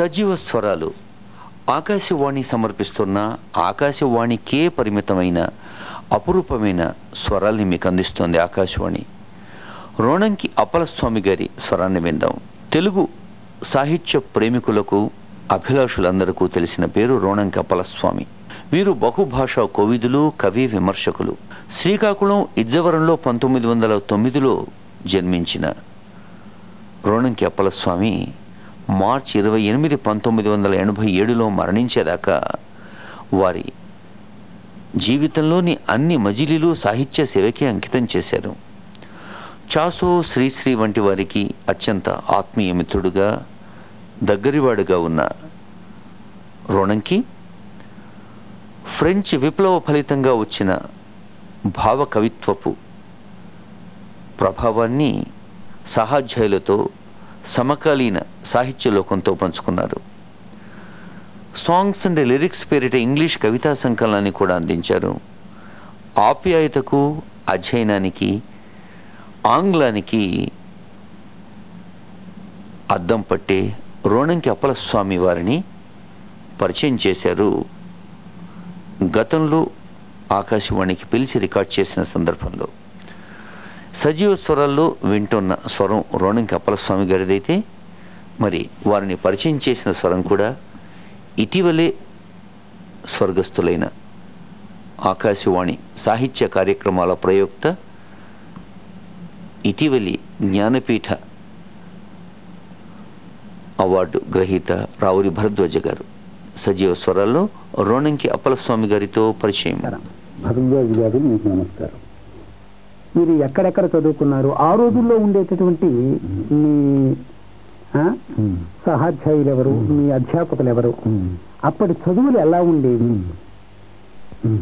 సజీవ స్వరాలు. ఆకాశవాణి సమర్పిస్తున్న ఆకాశవాణికే పరిమితమైన అపురూపమైన స్వరాల్ని మీకు అందిస్తుంది ఆకాశవాణి. రోణంకి అప్పలస్వామి గారి స్వరాన్ని విందాం. తెలుగు సాహిత్య ప్రేమికులకు అభిలాషులందరికీ తెలిసిన పేరు రోణంకి అప్పలస్వామి. వీరు బహుభాషా కోవిదులు కవి విమర్శకులు. శ్రీకాకుళం ఇజ్జవరంలో పంతొమ్మిది వందల తొమ్మిదిలో జన్మించిన రోణంకి అప్పలస్వామి మార్చి ఇరవై ఎనిమిది పంతొమ్మిది వందల ఎనభై ఏడులో మరణించేదాకా వారి జీవితంలోని అన్ని మజిలీలు సాహిత్య సేవకి అంకితం చేశారు. చాసో శ్రీశ్రీ వంటి వారికి అత్యంత ఆత్మీయ మిత్రుడుగా దగ్గరివాడుగా ఉన్న రుణంకి ఫ్రెంచ్ విప్లవ ఫలితంగా వచ్చిన భావ కవిత్వపు ప్రభావాన్ని సహాధ్యాయులతో సమకాలీన సాహిత్య లోకంతో పంచుకున్నారు. సాంగ్స్ అండ్ లిరిక్స్ పేరిట ఇంగ్లీష్ కవితా సంకలనాన్ని కూడా అందించారు. ఆప్యాయతకు అధ్యయనానికి ఆంగ్లానికి అద్దం పట్టే రోణంకి అప్పలస్వామి వారిని పరిచయం చేశారు. గతంలో ఆకాశవాణికి పిలిచి రికార్డ్ చేసిన సందర్భంలో. సజీవ స్వరాల్లో వింటున్న స్వరం రోణంకి అప్పలస్వామి గారిదైతే మరి వారిని పరిచయం చేసిన స్వరం కూడా ఇటీవలే స్వర్గస్థులైన ఆకాశవాణి సాహిత్య కార్యక్రమాల ప్రయోక్త ఇటీవలి జ్ఞానపీఠ అవార్డు గ్రహీత రావురి భరద్వాజ గారు. సజీవ స్వరాల్లో రోణంకి అప్పలస్వామి గారితో పరిచయం. భరద్వాజ్ గారు మీకు నమస్కారం. మీరు ఎక్కడెక్కడ చదువుకున్నారు ఆ రోజుల్లో ఉండేటటువంటి మీ సహాధ్యాయులు ఎవరు మీ అధ్యాపకులు ఎవరు అప్పటి చదువులు ఎలా ఉండేవి?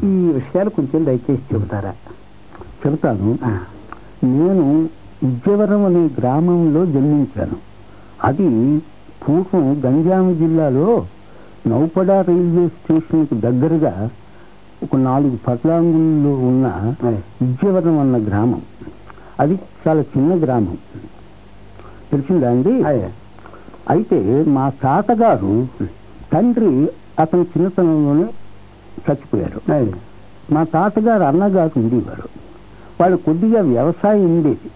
ఈ విషయాలు కొంచెం దయచేసి చెబుతారా? చెబుతాను. నేను విజయవరం అనే గ్రామంలో జన్మించాను. అది పూర్వం గంజాం జిల్లాలో నౌపడ రైల్వే స్టేషన్కి దగ్గరగా ఒక నాలుగు పట్లాంగుల్లో ఉన్న. విజయవరం అన్న గ్రామం. అది చాలా చిన్న గ్రామం. తెలిసిందా అండి అదే. అయితే మా తాతగారు తండ్రి అతని చిన్నతనంలోనే చచ్చిపోయారు. మా తాతగారు అన్నగారు ఉండేవారు. వాళ్ళు కొద్దిగా వ్యవసాయం ఉండేది.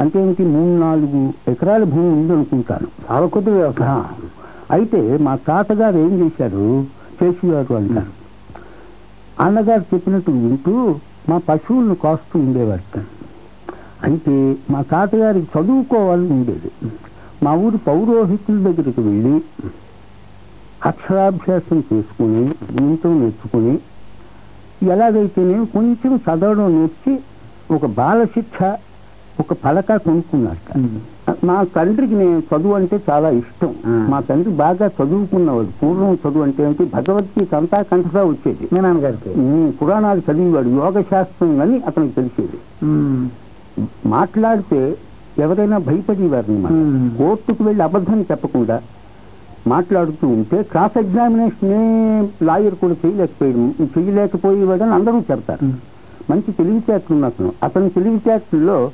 అంటే ఏంటి మూడు నాలుగు ఎకరాల భూమి ఉంది అనుకుంటాను చాలా కొద్ది వ్యవసాయం. అయితే మా తాతగారు ఏం చేశారు? చేసేవారు అంటారు. అన్నగారు చెప్పినట్టు వింటూ మా పశువులను కాస్తూ ఉండేవారు. అయితే మా తాతగారికి చదువుకోవాలని ఉండేది. మా ఊరి పౌరోహితుల దగ్గరికి వెళ్ళి అక్షరాభ్యాసం చేసుకుని గీతం నేర్చుకుని ఎలాగైతేనే కొంచెం చదవడం నేర్చి ఒక బాలశిక్ష ఒక పలక కొనుక్కున్నట్ట మా తండ్రికి నేను చదువు అంటే చాలా ఇష్టం. మా తండ్రి బాగా చదువుకున్నవాడు. పూర్వం చదువు అంటే ఏంటి భగవద్గీత అంతా కంఠగా వచ్చేది. మీ నాన్నగారికి? పురాణాలు చదివేవాడు. యోగ శాస్త్రం అని అతనికి తెలిసేది. మాట్లాడితే ఎవరైనా భయపడేవారు. కోర్టుకు వెళ్ళి అబద్ధం చెప్పకుండా మాట్లాడుతూ ఉంటే క్రాస్ ఎగ్జామినేషన్ లాయర్ కూడా చేయలేకపోయాడు చేయలేకపోయేవాడని అందరూ చెప్తారు. మంచి తెలివితేటలు అతను అతని తెలివితేటల్లో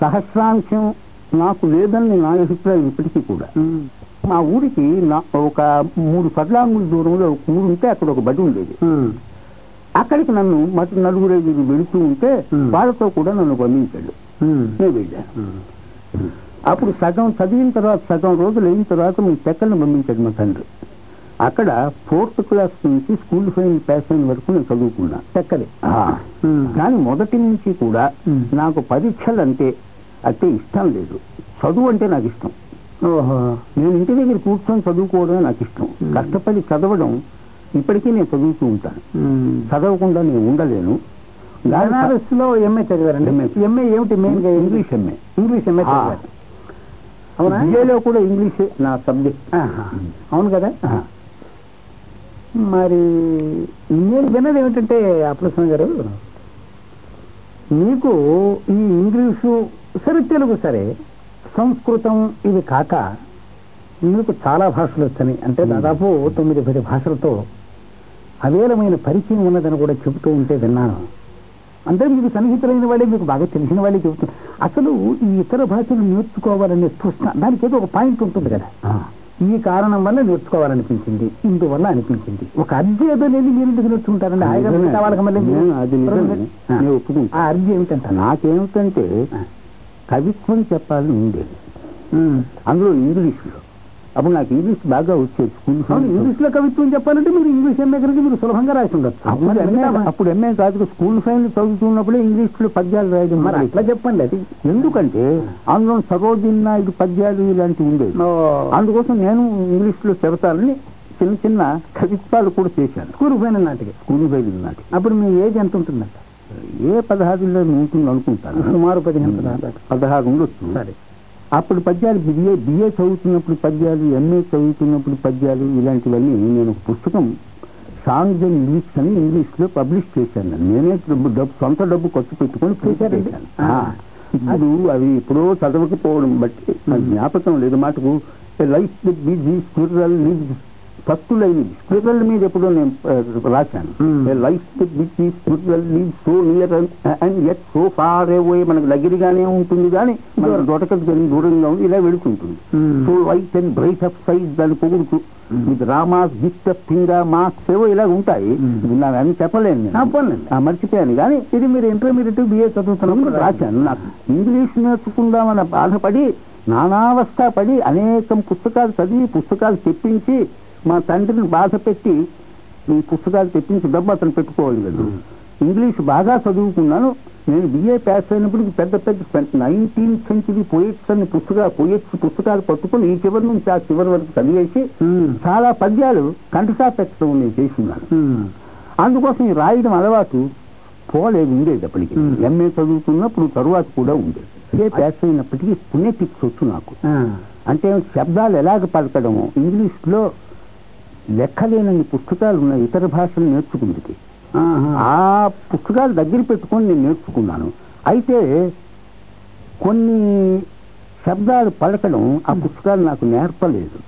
సహస్రాంశం నాకు లేదని నా అభిప్రాయం ఇప్పటికీ కూడా. మా ఊరికి ఒక మూడు పద్లాంగుల దూరంలో ఒక ఊరు ఉంటే అక్కడ ఒక బడి ఉండేది. అక్కడికి నన్ను మటు నలుగురు ఐదుగురు వెళుతూ ఉంటే. వాళ్ళతో కూడా నన్ను పంపించాడు ఉమ్. నేను వెళ్ళాను. అప్పుడు సగం చదివిన తర్వాత సగం రోజులు అయిన తర్వాత మీ చెక్కలను పంపించాడు మా తండ్రి అక్కడ ఫోర్త్ క్లాస్ నుంచి స్కూల్ ఫైన్ పాస్ అయిన వరకు నేను చదువుకున్నా. ఉమ్. కానీ మొదటి నుంచి కూడా. నాకు పరీక్షలు అంటే అంటే ఇష్టం లేదు చదువు అంటే నాకు ఇష్టం ఓహో నేను ఇంటి దగ్గర కూర్చొని చదువుకోవడమే నాకు ఇష్టం. కష్టపడి చదవడం ఇప్పటికీ నేను చదువుతూ ఉంటాను. చదవకుండా నేను ఉండలేను. బనారస్లో ఎంఏ చదివారండి. ఎంఏ ఏమిటి? మెయిన్గా ఇంగ్లీష్ ఎంఏ ఇంగ్లీష్ ఎంఏ. చదివారు. అవునా? బిఏలో కూడా ఇంగ్లీషే నా సబ్జెక్ట్. అవును కదా. మరి నేను విన్నది ఏమిటంటే అప్లస్వామి గారు మీకు ఈ ఇంగ్లీషు సరే తెలుగు సరే సంస్కృతం ఇవి కాక మీకు చాలా భాషలు వచ్చని అంటే దాదాపు తొమ్మిది పది భాషలతో అవేలమైన పరిచయం ఉన్నదని కూడా చెబుతూ ఉంటే విన్నాను. అంటే మీకు సన్నిహితులైన వాళ్ళే మీకు బాగా తెలిసిన వాళ్ళే చెబుతున్నారు. అసలు ఈ ఇతర భాషలు నేర్చుకోవాలనే తృష్ణ దానికి ఏదో ఒక పాయింట్ ఉంటుంది కదా. ఈ కారణం వల్ల నేర్చుకోవాలనిపించింది ఇందువల్ల అనిపించింది. ఒక అర్జీ ఏదో లేదు మీరు ఎందుకు నేర్చుకుంటారండి. ఆ. అర్జీ ఏమిటంటారు? నాకేమిటంటే. కవిత్వం చెప్పాలని ఉండేది. అందులో ఇంగ్లీష్లో అప్పుడు నాకు ఇంగ్లీష్ బాగా వచ్చేది. స్కూల్ ఇంగ్లీష్లో కవిత్వం చెప్పాలంటే మీరు ఇంగ్లీష్ ఎంఏ కనుక మీరు సులభంగా రాసి ఉండొచ్చు. అప్పుడు ఎంఏ కాదు స్కూల్ ఫైన్ చదువుతున్నప్పుడే ఇంగ్లీష్లో పద్యాలు రాయడం మరి. అట్లా చెప్పండి అది. ఎందుకంటే అందులో సరోజిన్ నాయుడు పద్యాలు ఇలాంటివి ఉండేవి. ఓ. అందుకోసం నేను ఇంగ్లీష్లో చెబుతానని చిన్న చిన్న కవిత్వాలు కూడా చేశాను. స్కూల్ పోయిన నాటికి స్కూల్ బయలు నాటి అప్పుడు మీ ఏజ్ ఎంత ఉంటుందంట? ఏ పదహారులో ఉంటుంది అనుకుంటాను. సుమారు పదిహేను పదహారు. పదహారు ఉండొచ్చు. సరే. అప్పుడు పద్యాలు బిఏ బిఏ చదువుతున్నప్పుడు పద్యాలు ఎంఏ చదువుతున్నప్పుడు పద్యాలు ఇలాంటివన్నీ నేను పుస్తకం సాంగ్స్ అండ్ లిరిక్స్ అని ఇంగ్లీష్లో పబ్లిష్ చేశాను నేను. డబ్బు సొంత డబ్బు ఖర్చు పెట్టుకొని? చేశాను. ఇప్పుడు అవి ఎప్పుడో చదవకపోవడం బట్టి నాకు జ్ఞాపకం లేదు మాటకు life busy spiritual leaves first line spiritual మీద ఎప్పుడో నేను రాశాను. Life busy spiritual leave so near and yet so far away మనకు దగ్గరగానే ఉంటుంది కానీ మన దొరకదు కానీ దూరంగా ఉంది ఇలా వెళుతుంటుంది. So light and bright up size దాన్ని పొగుడుతూ with Rama's gift up finger marks ఏవో ఇలా ఉంటాయి. నాకు అన్ని చెప్పలేను నేను. మర్చిపోయాను. కానీ ఇది మీరు ఇంటర్మీడియట్ బిఏ తమ్ముడు రాశాను. నాకు ఇంగ్లీష్ నేర్చుకుందామన్న బాధపడి నానావస్థ పడి అనేకం పుస్తకాలు చదివి పుస్తకాలు తెప్పించి మా తండ్రిని బాధ పెట్టి ఈ పుస్తకాలు తెప్పించి డబ్బు అతను పెట్టుకోవాలి కదా ఇంగ్లీష్ బాగా చదువుకున్నాను నేను బిఏ పాస్ అయినప్పుడు పెద్ద పెద్ద నైన్టీన్త్ సెంచురీ పోయిట్స్ అనే పుస్తకాలు పోయిట్స్ పుస్తకాలు పట్టుకొని ఈ చివరి నుంచి ఆ చివరి వరకు చదివేసి. చాలా పద్యాలు కంఠసా పెట్టడం నేను చేస్తున్నాను ఉమ్. అందుకోసం ఈ రాయడం అలవాటు పోలేదు ఉండేది అప్పటికి. ఎంఏ చదువుతున్నప్పుడు తరువాత కూడా ఉండేది ఏ పాస్ అయినప్పటికీ పుణ్యటిక్స్ వచ్చు నాకు. అంటే శబ్దాలు ఎలాగ పలకడము ఇంగ్లీష్లో లెక్కలేనన్ని పుస్తకాలు ఉన్నాయి ఇతర భాషలు నేర్చుకుందికి. ఆ పుస్తకాలు దగ్గర పెట్టుకొని నేను నేర్చుకున్నాను. అయితే కొన్ని శబ్దాలు పలకడం ఆ పుస్తకాలు నాకు నేర్పలేదు.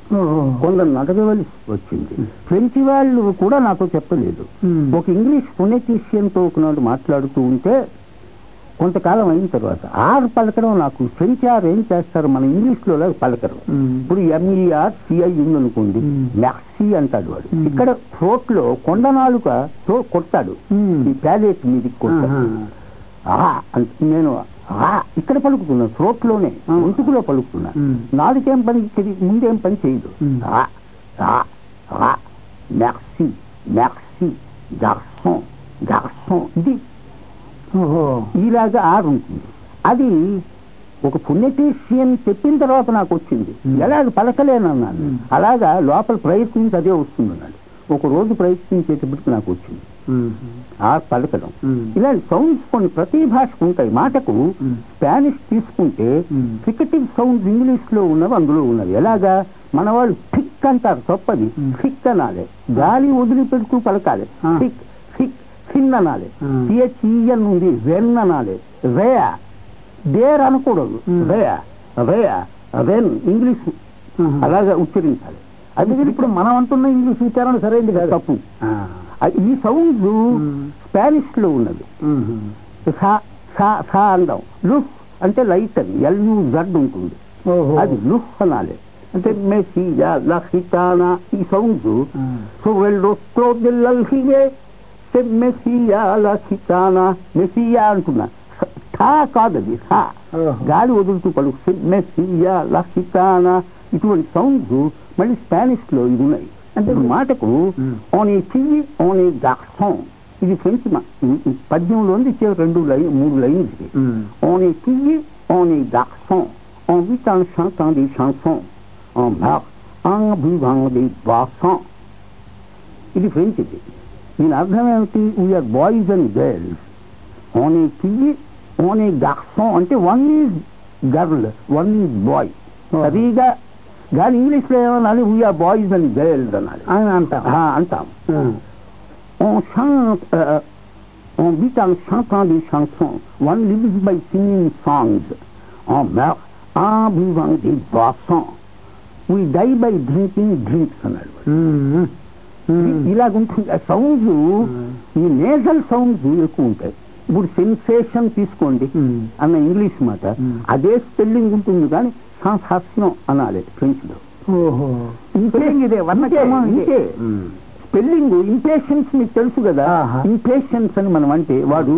కొందరు అడగవలసి వచ్చింది. ఫ్రెంచ్ వాళ్ళు కూడా నాతో చెప్పలేదు. ఒక ఇంగ్లీష్ ఫొనెటీషియన్తో ఒకనాడు మాట్లాడుతూ ఉంటే కొంతకాలం అయిన తర్వాత ఆర్ పలకడం నాకు ఫ్రెంచ్ ఆర్ ఏం చేస్తారు మన ఇంగ్లీష్లో లాగా పలకరు. ఇప్పుడు M E R C I ఉందనుకోండి Hmm. మ్యాక్సీ అంటాడు వాడు. ఇక్కడ throat లో కొండ నాలుకతో కొడతాడు Hmm. ఈ ప్యాలెట్ మీదకి. ఆ అంటే నేను ఆ ఇక్కడ పలుకుతున్నా throat లోనే. గొంతుకులో పలుకుతున్నా. నాలుకేం పని ముందేం పని చేయదు merci, merci, garçon, garçon. ఇది ఓహో ఇలాగా ఆరు ఉంటుంది అది ఒక పుణ్యటీషియన్ చెప్పిన తర్వాత నాకు వచ్చింది. ఎలాగ పలకలేనన్నాను. అలాగా లోపల ప్రయత్నించి అదే వస్తుంది అన్నాడు ఒక రోజు ప్రయత్నించేటప్పటికి నాకు వచ్చింది. ఆ పలకడం. ఇలాంటి సౌండ్స్ కొన్ని ప్రతి భాషకు ఉంటాయి మాటకు. స్పానిష్ తీసుకుంటే. క్రికెటివ్ సౌండ్స్ ఇంగ్లీష్లో ఉన్నవి అందులో ఉన్నవి ఎలాగా మన వాళ్ళు థిక్ అంటారు తప్పది. థిక్ అనాలి గాలి వదిలిపెడుతూ పలకాలి. థిన్ అనాలి. సిహెచ్ఈఎన్ ఉంది వెన్ అనాలి రే డేర్ అనకూడదు. రే రే వెన్ ఇంగ్లీష్. అలాగా ఉచ్చరించాలి. అది అందుకని ఇప్పుడు మనం అంటున్న ఇంగ్లీష్ ఉచ్చారణ సరైనది కాదు. తప్పు. ఈ Hmm. స్పానిష్లో ఉన్నది. సా సా సా అందాం. లుఫ్ అంటే లైట్ అని. ఎల్యూ జడ్ ఉంటుంది. అది లుఫ్ అనాలి. అంటే మెస్సియా లహితానా ఈ సౌండ్స్. సో రొస్ట్రో దిల్లల్హివే సె మెస్సియా లహితానా మెస్సియా అంటున్నా ఠా కాదు అది ఠా ఓహో. గాలి వదులుతూ పలుకు సె మెస్సియా లహితానా ఇటువంటి సౌండ్స్ మళ్ళీ స్పానిష్లో ఇవి ఉన్నాయి అంటే ఇప్పుడు మాటకు Hmm. ఆన్ ఏ టీవీ ఆన్ ఏ గాక్సాంగ్ ఇది ఫ్రెంచ్ మా- ఈ- ఈ పద్యంలోంది ఇచ్చే రెండు లైన్ మూడు లైన్స్ ఇది. ఉమ్. On est fille, on est garçon, on vit en chantant des chansons, on meurt en buvant des boissons. ఇది ఫ్రెంచ్ ఇది దీని అర్థం ఏమిటి we are boys and girls own A ఫియ్యి own ఏ గాక్సో అంటే one is girl one is boy Oh. సరిగా కానీ ఇంగ్లీష్లో ఏమనాలి వీఆర్ బాయ్స్ అండ్ గర్ల్స్ అనాలి అని అంటాం ఆ, అంటాం ఆ. on chante, euh, on vit en chantant des chansons. One lives by singing songs. On meurt en buvant des boissons. We die by drinking drinks అన్నాడు ఉమ్. ఉమ్. ఇలాగుంటుంది సౌండ్స్ ఈ నేజల్ సౌండ్స్ ఎక్కువ ఉంటాయి ఇప్పుడు సెన్సేషన్ తీసుకోండి. అన్న ఇంగ్లీష్ మాట. అదే స్పెల్లింగ్ ఉంటుంది కానీ సాన్సాస్యం అనాలి ఫ్రెంచ్లో ఓహో ఇంపేషింగ్ ఇదే వర్ణక్రమం ఇదే. స్పెల్లింగ్ ఇంపేషన్స్ మీకు తెలుసు కదా. ఇంపేషన్స్ అని మనం అంటే వాడు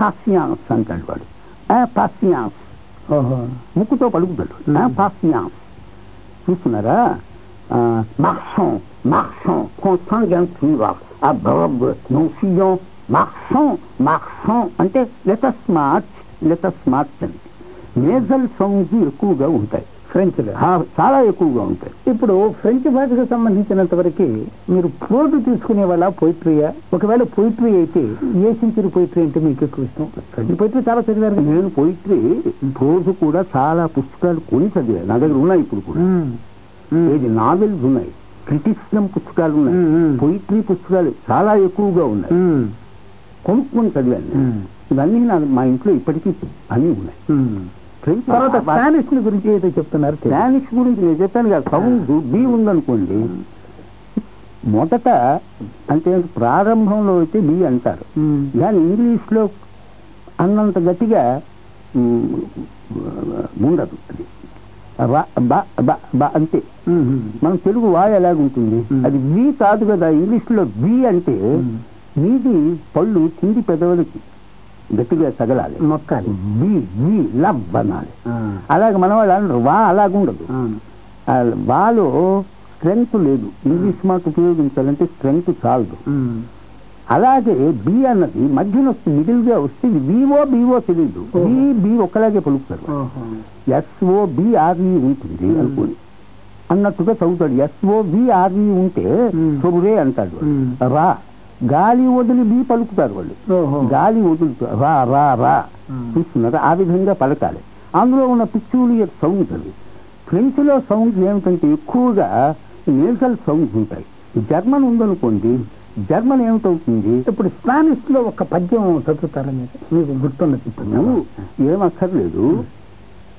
పాసియాన్స్ అంటాడు వాడు పాసియాన్స్ ముక్కుతో పలుకుతాడు. పాసియాన్స్ చూస్తున్నారా మార్chons marchons consanguins ఆ verb నౌసియం మార్chons marchons అంటే let us march let us march అని నేజల్ సౌండ్స్ ఎక్కువగా ఉంటాయి ఫ్రెంచ్ చాలా ఎక్కువగా ఉంటాయి ఇప్పుడు ఫ్రెంచ్ భాషకు సంబంధించినంత వరకు మీరు ప్రోజ్ తీసుకునే వాళ్ళ పోయిట్రీయా ఒకవేళ పోయిట్రీ అయితే ఏ సెంచరీ పోయిట్రీ అంటే మీకు ఎక్కువ ఇష్టం? ఫ్రెంచ్ పోయిట్రీ చాలా చదివారు. నేను పోయిట్రీ రోజు కూడా చాలా పుస్తకాలు కొని చదివాను. నా దగ్గర ఉన్నాయి ఇప్పుడు కూడా. మ్మ్. ఏది నావెల్స్ ఉన్నాయి? క్రిటిసిజం పుస్తకాలు ఉన్నాయి. పోయిట్రీ పుస్తకాలు చాలా ఎక్కువగా ఉన్నాయి. కొనుక్కొని చదివాను. ఇవన్నీ నా మా ఇంట్లో ఇప్పటికీ అన్నీ ఉన్నాయి. తర్వాత స్పానిష్ గురించి ఏదో చెప్తున్నారు. స్పానిష్ గురించి నేను చెప్పాను కదా సౌండ్ బి ఉందనుకోండి. మొదట అంటే ప్రారంభంలో అయితే బి అంటారు. కానీ ఇంగ్లీష్లో అన్నంత గట్టిగా ఉండదు అది. ర, బ, బ, బ అంతే. మన తెలుగు వాయ్ ఎలాగుంటుంది. అది వి కాదు కదా ఇంగ్లీష్లో వి అంటే. మీది పళ్ళు కింది పెదవులకి గట్టిగా తగలాలి మొక్కాలి వి వి లబ్ అనాలి. అలాగే మన వాళ్ళు అనరు వా అలాగుండదు వాలో స్ట్రెంగ్త్ లేదు ఇంగ్లీష్ మాట ఉపయోగించాలంటే స్ట్రెంగ్త్ చాలదు. అలాగే బి అన్నది మధ్యన వస్తే మిడిల్గా వస్తే ఇది వివో బివో తెలియదు. బి బి ఒకలాగే పలుకుతారు. ఎస్ఓ బిఆర్ఈ ఉంటుంది మ్మ్. అనుకోని అన్నట్టుగా చదువుతాడు ఎస్ఓ బిఆర్ఈ ఉంటే. సొబురే అంటాడు. రా గాలి వదిలి బి పలుకుతారు వాళ్ళు. గాలి వదులుతారు రా రా రా. చూస్తున్నారా ఆ విధంగా పలకాలి అందులో ఉన్న పిక్చూలియర్ సౌండ్స్ అవి ఫ్రెంచ్లో సౌండ్స్ ఏమిటంటే ఎక్కువగా నేసల్ సౌండ్స్ ఉంటాయి జర్మన్ ఉందనుకోండి జర్మన్ ఏమిటవుతుంది? ఇప్పుడు స్పానిష్లో ఒక పద్యం చదువుతారా మీరు? మీకు గుర్తున్నది ఇప్పుడు. ఏమక్కర్లేదు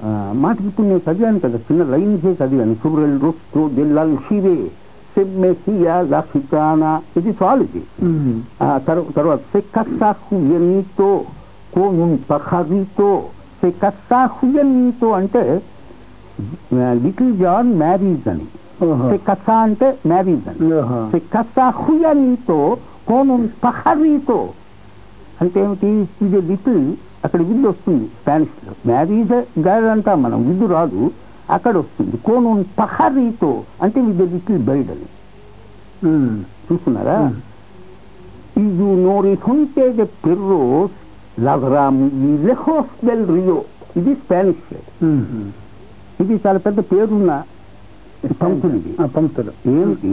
ఆ, మాటకి ఇప్పుడు నేను చదివాను కదా చిన్న లైన్సే చదివాను. సుబ్రెల్ రుస్తో దిల్లాల్ షివే ఇది చాలు ఇది తర్వాత pajarito se casa Julianito అంటే లిటిల్ జాన్ మ్యారీజ్ అని. casa అంటే మ్యారీజ్ అని. Julianito con un pajarito అంటే ఏమిటి? ఇది లిటిల్ అక్కడ విద్దు వస్తుంది స్పానిష్లో మ్యారీజ్ గర్ల్ అంటాం మనం విద్దు రాదు అక్కడ వస్తుంది. కోన్ పహరీతో అంటే విత్ లిటిల్ బైడ్ అని. చూస్తున్నారా? perros lagra muy lejos del río ఇది స్పానిష్. ఇది చాలా పెద్ద పేరున్న పంక్తులు ఇది ఆ, పంక్తులు. ఏమిటి?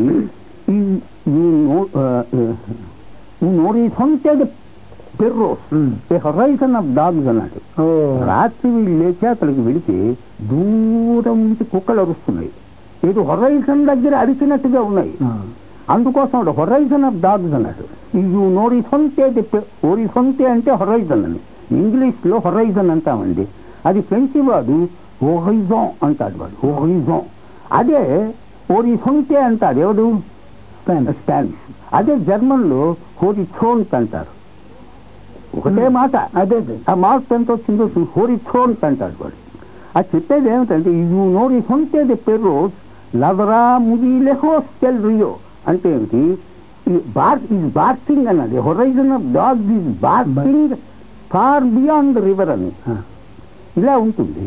ఈ ఈ. ఏ హొరైజన్ ఆఫ్ డాగ్స్ అన్నాడు. రాత్రి వీళ్ళు లేచి అతనికి వెళితే దూరం నుంచి కుక్కలు అరుస్తున్నాయి. ఏదో హొరైజన్ దగ్గర అరిచినట్టుగా ఉన్నాయి. అందుకోసం హొరైజన్ ఆఫ్ డాగ్స్ అన్నాడు యూ నోరిసొంతే ఓరిసొంతే అంటే హొరైజన్ అని. ఇంగ్లీష్లో హొరైజన్ అంటామండి. అది ఫ్రెంచ్ వాడు ఓహైజాం అంటాడు వాడు ఓహైజాం అదే ఓరిసొంతే అంటాడు ఎవడు స్పానిష్. అదే జర్మన్లో హోరిథోన్స్ అంటారు ఒకటే మాట అదే. ఆ మార్పు ఎంత వచ్చిందో హోరిథోన్స్ అంటాడు వాడు అది చెప్పేది ఏమిటంటే యూ నోరి సొంతే ది పెర్రోస్ లవరా ముది లెహోస్ టెల్ రియో అంటే ఏమిటి బార్ ఈజ్ బార్కింగ్ అన్నది horizon of dog is barking far beyond river అని ఆ. ఇలా ఉంటుంది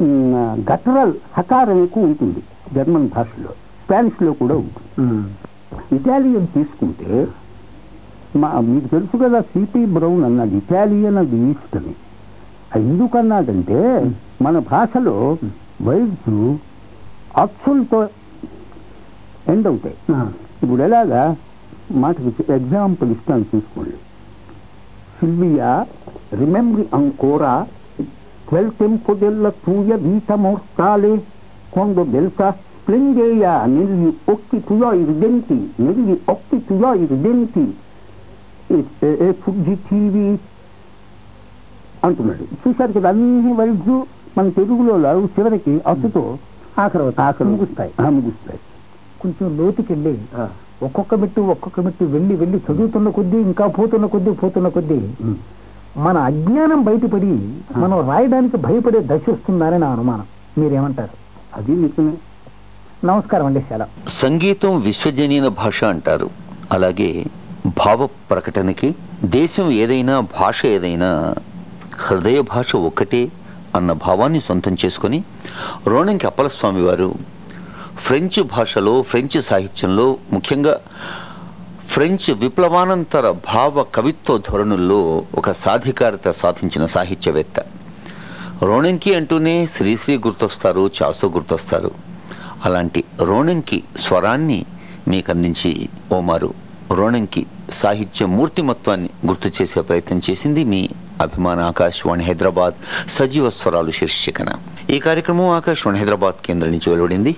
గటరల్ హకారం ఎక్కువ ఉంటుంది జర్మన్ భాషలో. స్పానిష్లో కూడా ఉంటుంది. ఇటాలియన్ తీసుకుంటే మా మీకు తెలుసు కదా సిపి బ్రౌన్ అన్నాడు. ఇటాలియన్ అది ఈస్ట్ అని. అది ఎందుకన్నాడంటే మన భాషలో వైద్స్ అచ్చులతో ఎండ్ అవుతాయి. ఇప్పుడు ఎలాగా మాటకి ఎగ్జాంపుల్ ఇస్తాను చూసుకోండి. సిల్వియా రిమెంబరి అంకోరా quel tempo della tua vita mortale, quando belsa Splendea negli occhi tuoi ridenti, negli occhi tuoi ridenti e, e, e fuggitivi అంటున్నాడు చూశారు కదా అన్ని వర్డ్స్ మన తెలుగులో చివరికి అచ్చుతో ఆఖరి ఆఖరు ముగుస్తాయి ఆ, ముగుస్తాయి కొంచెం లోతుకెళ్ళి. ఒక్కొక్క మెట్టు ఒక్కొక్క మెట్టు వెళ్ళి వెళ్ళి చదువుతున్న కొద్దీ ఇంకా పోతున్న కొద్దీ పోతున్న కొద్దీ. మన అజ్ఞానం బయటపడి మనం రాయడానికి భయపడే దశ వస్తుందని నా అనుమానం. మీరేమంటారు? అది నిజమే. నమస్కారం అండి సెలవు సంగీతం విశ్వజనీన భాష అంటారు. అలాగే భావ ప్రకటనకి దేశం ఏదైనా భాష ఏదైనా హృదయ భాష ఒక్కటే అన్న భావాన్ని సొంతం చేసుకొని రోణంకి అప్పలస్వామి వారు ఫ్రెంచ్ భాషలో ఫ్రెంచ్ సాహిత్యంలో ముఖ్యంగా ఫ్రెంచ్ విప్లవానంతర భావ కవిత్వ ధోరణుల్లో ఒక సాధికారత సాధించిన సాహిత్యవేత్త. రోణంకి అంటూనే శ్రీశ్రీ గుర్తొస్తారు చాసో గుర్తొస్తారు. అలాంటి రోణంకి స్వరాన్ని మీకు అందించి ఓమారు. రోణంకి సాహిత్య మూర్తిమత్వాన్ని గుర్తు చేసే ప్రయత్నం చేసింది మీ అభిమాన ఆకాశవాణి హైదరాబాద్ సజీవ స్వరాలు శీర్షికన. ఈ కార్యక్రమం ఆకాశవాణి హైదరాబాద్ కేంద్రం నుంచి వెలువడింది.